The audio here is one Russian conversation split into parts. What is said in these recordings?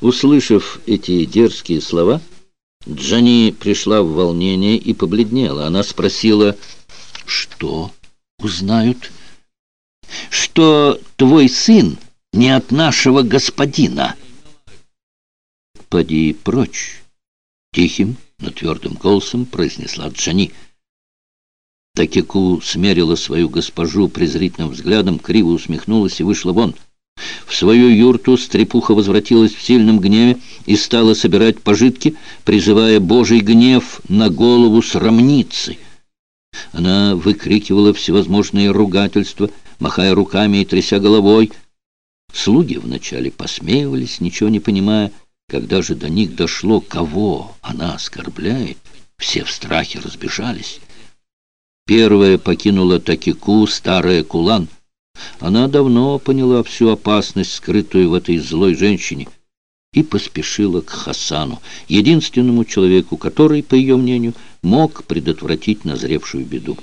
Услышав эти дерзкие слова, Джани пришла в волнение и побледнела. Она спросила, что узнают? Что твой сын не от нашего господина. Поди прочь, тихим, но твердым голосом произнесла Джани. Такику смерила свою госпожу презрительным взглядом, криво усмехнулась и вышла вон. В свою юрту стрепуха возвратилась в сильном гневе и стала собирать пожитки, призывая Божий гнев на голову срамницы. Она выкрикивала всевозможные ругательства, махая руками и тряся головой. Слуги вначале посмеивались, ничего не понимая. Когда же до них дошло, кого она оскорбляет, все в страхе разбежались. Первая покинула Такику, старая Кулан. Она давно поняла всю опасность, скрытую в этой злой женщине, и поспешила к Хасану, единственному человеку, который, по ее мнению, мог предотвратить назревшую беду.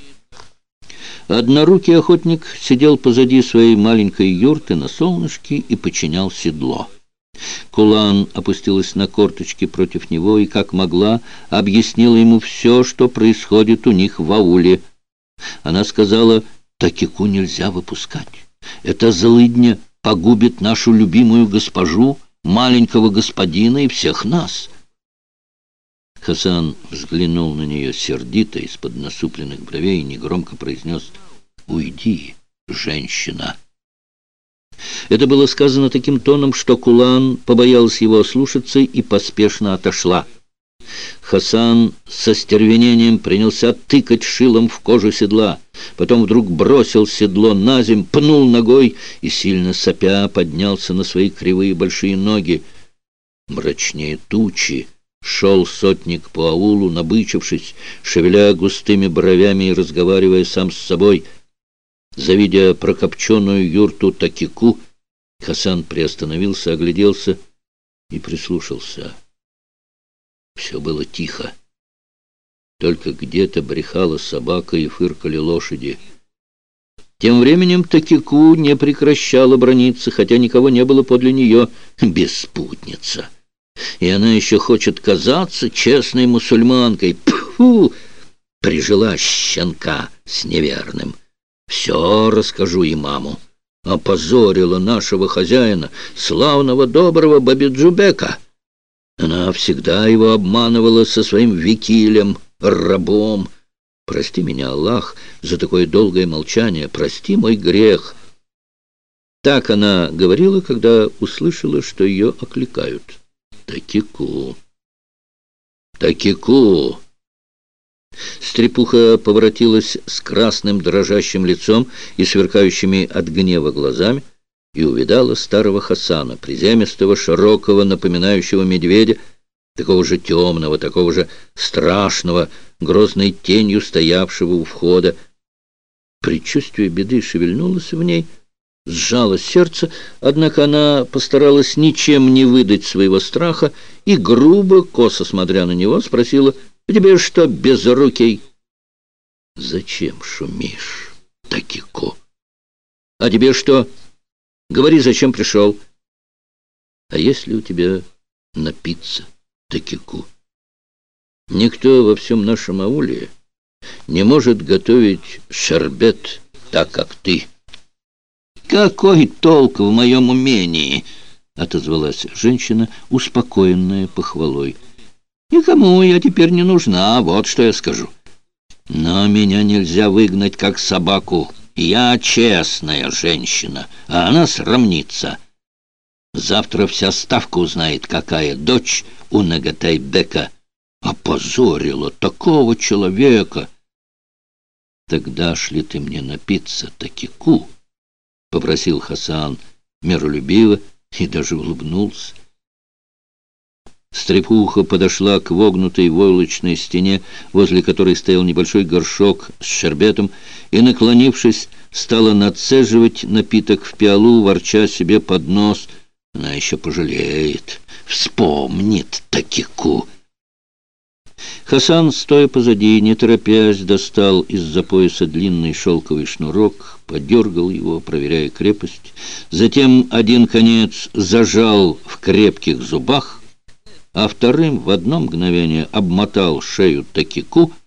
Однорукий охотник сидел позади своей маленькой юрты на солнышке и подчинял седло. Кулан опустилась на корточки против него и, как могла, объяснила ему все, что происходит у них в ауле – она сказала, Такику нельзя выпускать. Эта злыдня погубит нашу любимую госпожу, маленького господина и всех нас. Хасан взглянул на нее сердито из-под насупленных бровей и негромко произнес «Уйди, женщина». Это было сказано таким тоном, что Кулан побоялась его ослушаться и поспешно отошла. Хасан со стервенением принялся тыкать шилом в кожу седла. Потом вдруг бросил седло на земь, пнул ногой и, сильно сопя, поднялся на свои кривые большие ноги. Мрачнее тучи шел сотник по аулу, набычившись, шевеля густыми бровями и разговаривая сам с собой. Завидя прокопченную юрту Такику, Хасан приостановился, огляделся и прислушался. Все было тихо. Только где-то брехала собака и фыркали лошади. Тем временем Такику не прекращала брониться, хотя никого не было подле нее, беспутница. И она еще хочет казаться честной мусульманкой. Пфу! Прижила щенка с неверным. Все расскажу имаму. Опозорила нашего хозяина, славного доброго Бабиджубека. Она всегда его обманывала со своим викилем, рабом. Прости меня, Аллах, за такое долгое молчание. Прости мой грех. Так она говорила, когда услышала, что ее окликают. Такику. Такику. Стрепуха поворотилась с красным дрожащим лицом и сверкающими от гнева глазами и увидала старого Хасана, приземистого, широкого, напоминающего медведя, такого же темного, такого же страшного, грозной тенью стоявшего у входа. Предчувствие беды шевельнулось в ней, сжало сердце, однако она постаралась ничем не выдать своего страха и, грубо, косо смотря на него, спросила, «Тебе что, безрукий?» «Зачем шумишь, Такико?» «А тебе что?» Говори, зачем пришел. А если у тебя напиться такику? Никто во всем нашем ауле не может готовить шербет так, как ты. Какой толк в моем умении? Отозвалась женщина, успокоенная похвалой. Никому я теперь не нужна, вот что я скажу. Но меня нельзя выгнать, как собаку. Я честная женщина, а она срамница. Завтра вся ставка узнает, какая дочь у Нагатайбека опозорила такого человека. Тогда шли ты мне напиться такику, — попросил Хасан миролюбиво и даже улыбнулся. Стрепуха подошла к вогнутой войлочной стене, возле которой стоял небольшой горшок с шербетом, и, наклонившись, стала нацеживать напиток в пиалу, ворча себе под нос. Она еще пожалеет, вспомнит такику. Хасан, стоя позади, не торопясь, достал из-за пояса длинный шелковый шнурок, подергал его, проверяя крепость. Затем один конец зажал в крепких зубах, а вторым в одно мгновение обмотал шею Такику —